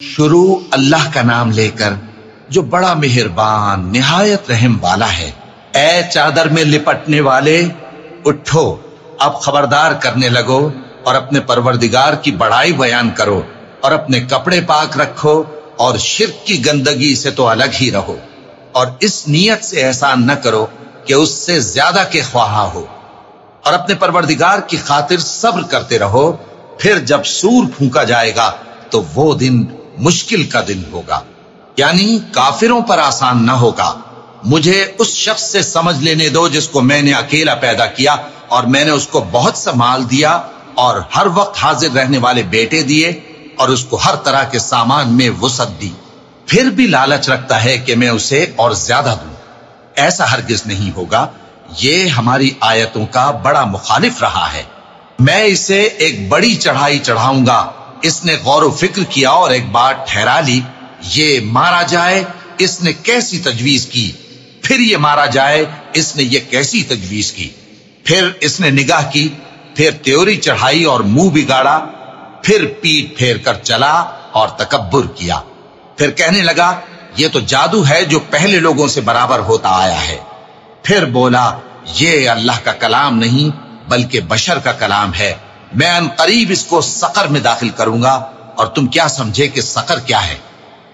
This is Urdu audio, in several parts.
شروع اللہ کا نام لے کر جو بڑا مہربان، نہایت رحم والا ہے۔ اے چادر میں لپٹنے والے، اٹھو، اب خبردار کرنے لگو اور اپنے پروردگار کی بڑائی بیان کرو اور اپنے کپڑے پاک رکھو اور شرک کی گندگی سے تو الگ ہی رہو۔ اور اس نیت سے احسان نہ کرو کہ اس سے زیادہ کے خواہاں ہو۔ اور اپنے پروردگار کی خاطر صبر کرتے رہو، پھر جب سور پھونکا جائے گا تو وہ دن مشکل کا دن ہوگا۔ یعنی کافروں پر آسان نہ ہوگا۔ مجھے اس شخص سے سمجھ لینے دو جس کو میں نے اکیلا پیدا کیا اور میں نے اس کو بہت سا مال دیا اور ہر وقت حاضر رہنے والے بیٹے دیے اور اس کو ہر طرح کے سامان میں وسعت دی۔ پھر بھی لالچ رکھتا ہے کہ میں اسے اور زیادہ دوں۔ ایسا ہرگز نہیں ہوگا۔ یہ ہماری آیتوں کا بڑا مخالف رہا ہے۔ میں اسے ایک بڑی چڑھائی چڑھاؤں گا۔ اس نے غور و فکر کیا اور ایک بار ٹھہرا لی، یہ مارا جائے، اس نے کیسی تجویز کی؟ پھر یہ مارا جائے، اس نے یہ کیسی تجویز کی؟ پھر اس نے نگاہ کی، پھر تیوری چڑھائی اور منہ بگاڑا، پھر پیٹ پھیر کر چلا اور تکبر کیا۔ پھر کہنے لگا، یہ تو جادو ہے جو پہلے لوگوں سے برابر ہوتا آیا ہے۔ پھر بولا، یہ اللہ کا کلام نہیں، بلکہ بشر کا کلام ہے۔ میں ان قریب اس کو سقر میں داخل کروں گا اور تم کیا سمجھے کہ سقر کیا ہے؟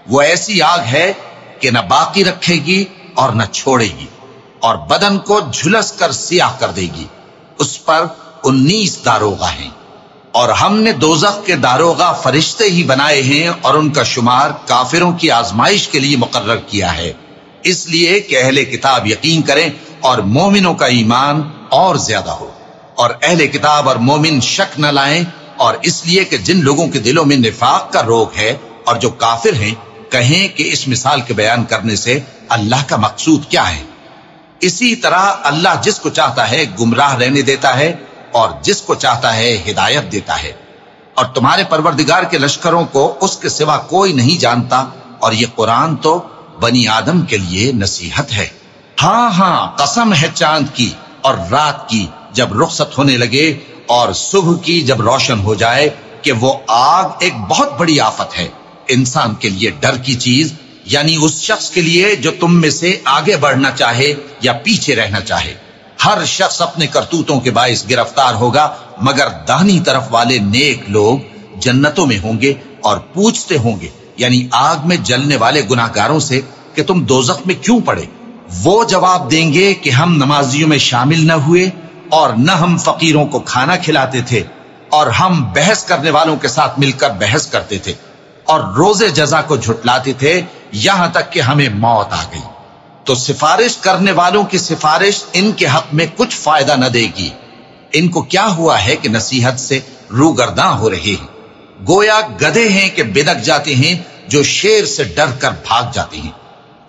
وہ ایسی آگ ہے کہ نہ باقی رکھے گی اور نہ چھوڑے گی اور بدن کو جھلس کر سیاہ کر دے گی۔ اس پر انیس داروغہ ہیں۔ اور ہم نے دوزخ کے داروغہ فرشتے ہی بنائے ہیں اور ان کا شمار کافروں کی آزمائش کے لیے مقرر کیا ہے۔ اس لیے کہ اہل کتاب یقین کریں اور مومنوں کا ایمان اور زیادہ ہو۔ اور اہل کتاب اور مومن شک نہ لائیں اور اس لیے کہ جن لوگوں کے دلوں میں نفاق کا روگ ہے اور جو کافر ہیں، کہیں کہ اس مثال کے بیان کرنے سے اللہ کا مقصود کیا ہے۔ اسی طرح اللہ جس کو چاہتا ہے گمراہ رہنے دیتا ہے اور جس کو چاہتا ہے ہدایت دیتا ہے۔ اور تمہارے پروردگار کے لشکروں کو اس کے سوا کوئی نہیں جانتا اور یہ قرآن تو بنی آدم کے لیے نصیحت ہے۔ ہاں ہاں قسم ہے چاند کی اور رات کی جب رخصت ہونے لگے اور صبح کی جب روشن ہو جائے کہ وہ آگ ایک بہت بڑی آفت ہے۔ انسان کے لیے ڈر کی چیز یعنی اس شخص کے لیے جو تم میں سے آگے بڑھنا چاہے یا پیچھے رہنا چاہے۔ ہر شخص اپنے کرتوتوں کے باعث گرفتار ہوگا، مگر دہنی طرف والے نیک لوگ جنتوں میں ہوں گے اور پوچھتے ہوں گے یعنی آگ میں جلنے والے گناہ گاروں سے کہ تم دوزخ میں کیوں پڑے؟ وہ جواب دیں گے کہ ہم نمازیوں میں شامل نہ ہوئے اور نہ ہم فقیروں کو کھانا کھلاتے تھے اور ہم بحث کرنے والوں کے ساتھ مل کر بحث کرتے تھے اور روزے جزا کو جھٹلاتے تھے، یہاں تک کہ ہمیں موت آ گئی۔ تو سفارش کرنے والوں کی سفارش ان کے حق میں کچھ فائدہ نہ دے گی۔ ان کو کیا ہوا ہے کہ نصیحت سے روگرداں ہو رہے ہیں؟ گویا گدے ہیں کہ بدک جاتے ہیں، جو شیر سے ڈر کر بھاگ جاتے ہیں۔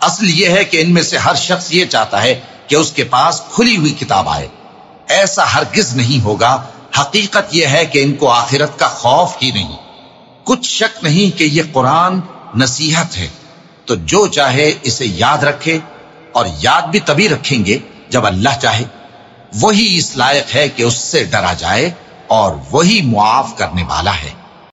اصل یہ ہے کہ ان میں سے ہر شخص یہ چاہتا ہے کہ اس کے پاس کھلی ہوئی کتاب آئے۔ ایسا ہرگز نہیں ہوگا۔ حقیقت یہ ہے کہ ان کو آخرت کا خوف ہی نہیں۔ کچھ شک نہیں کہ یہ قرآن نصیحت ہے۔ تو جو چاہے اسے یاد رکھے اور یاد بھی تبھی رکھیں گے جب اللہ چاہے۔ وہی اس لائق ہے کہ اس سے ڈرا جائے اور وہی معاف کرنے والا ہے۔